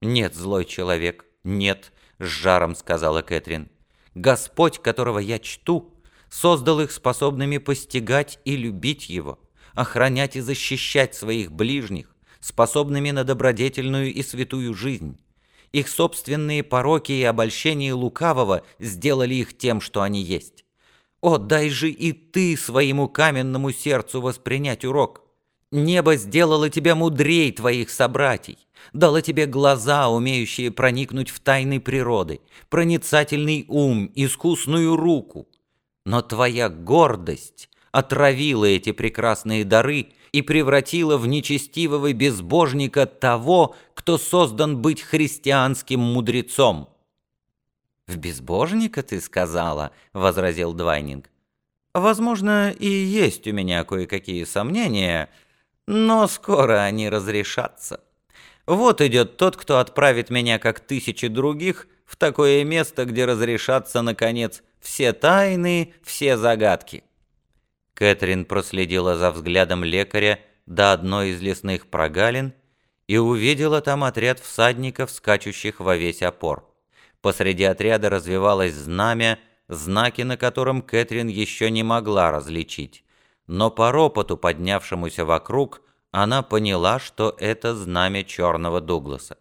«Нет, злой человек, нет», — с жаром сказала Кэтрин. «Господь, которого я чту, создал их способными постигать и любить Его, охранять и защищать своих ближних, способными на добродетельную и святую жизнь. Их собственные пороки и обольщения лукавого сделали их тем, что они есть. О, дай же и ты своему каменному сердцу воспринять урок. Небо сделало тебя мудрей твоих собратьей, дало тебе глаза, умеющие проникнуть в тайны природы, проницательный ум, искусную руку. Но твоя гордость отравила эти прекрасные дары и превратила в нечестивого безбожника того, кто создан быть христианским мудрецом. «В безбожника ты сказала?» — возразил Двайнинг. «Возможно, и есть у меня кое-какие сомнения, но скоро они разрешатся. Вот идет тот, кто отправит меня, как тысячи других, в такое место, где разрешатся, наконец, все тайны, все загадки». Кэтрин проследила за взглядом лекаря до одной из лесных прогалин и увидела там отряд всадников, скачущих во весь опор. Посреди отряда развивалось знамя, знаки на котором Кэтрин еще не могла различить. Но по ропоту, поднявшемуся вокруг, она поняла, что это знамя черного Дугласа.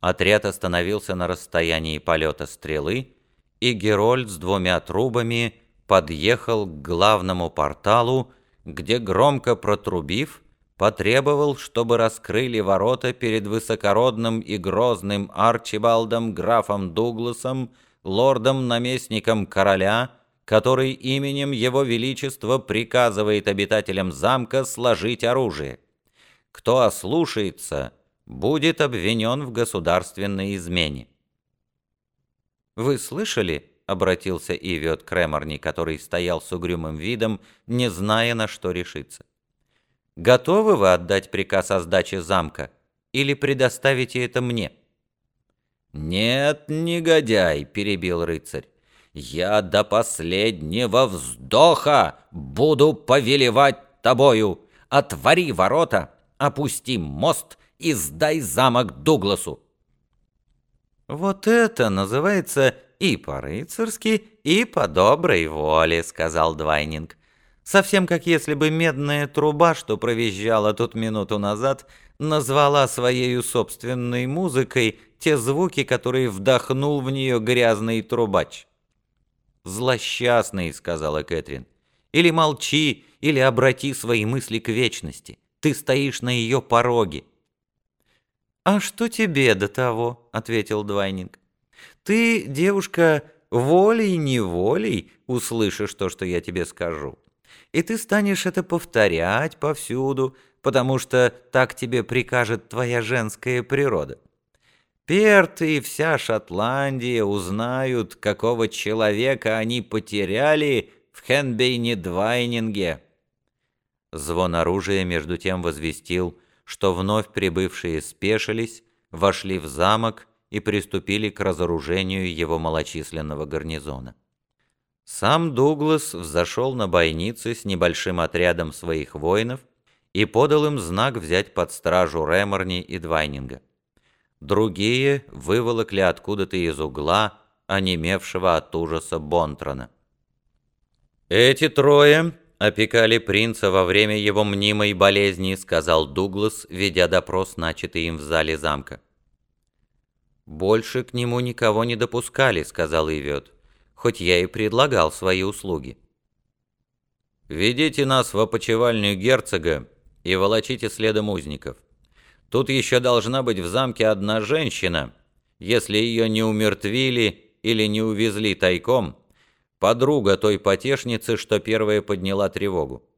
Отряд остановился на расстоянии полета стрелы, и Герольд с двумя трубами подъехал к главному порталу, где, громко протрубив, потребовал, чтобы раскрыли ворота перед высокородным и грозным Арчибалдом графом Дугласом, лордом-наместником короля, который именем его величества приказывает обитателям замка сложить оружие. Кто ослушается, будет обвинен в государственной измене. «Вы слышали?» обратился Ивиот к Реморни, который стоял с угрюмым видом, не зная, на что решиться. «Готовы вы отдать приказ о сдаче замка или предоставите это мне?» «Нет, негодяй», — перебил рыцарь, — «я до последнего вздоха буду повелевать тобою. Отвори ворота, опусти мост и сдай замок Дугласу». «Вот это называется «И по-рыцарски, и по доброй воле», — сказал Двайнинг. Совсем как если бы медная труба, что провизжала тут минуту назад, назвала своей собственной музыкой те звуки, которые вдохнул в нее грязный трубач. «Злосчастный», — сказала Кэтрин. «Или молчи, или обрати свои мысли к вечности. Ты стоишь на ее пороге». «А что тебе до того?» — ответил Двайнинг. Ты, девушка, волей-неволей услышишь то, что я тебе скажу. И ты станешь это повторять повсюду, потому что так тебе прикажет твоя женская природа. Перт и вся Шотландия узнают, какого человека они потеряли в Хенбейне-Двайнинге. Звон оружия между тем возвестил, что вновь прибывшие спешились, вошли в замок и приступили к разоружению его малочисленного гарнизона. Сам Дуглас взошел на бойницы с небольшим отрядом своих воинов и подал им знак взять под стражу Реморни и Двайнинга. Другие выволокли откуда-то из угла онемевшего от ужаса Бонтрона. «Эти трое опекали принца во время его мнимой болезни», сказал Дуглас, ведя допрос, начатый им в зале замка. «Больше к нему никого не допускали», — сказал Ивет, «хоть я и предлагал свои услуги». «Ведите нас в опочивальню герцога и волочите следом узников. Тут еще должна быть в замке одна женщина. Если ее не умертвили или не увезли тайком, подруга той потешницы, что первая подняла тревогу.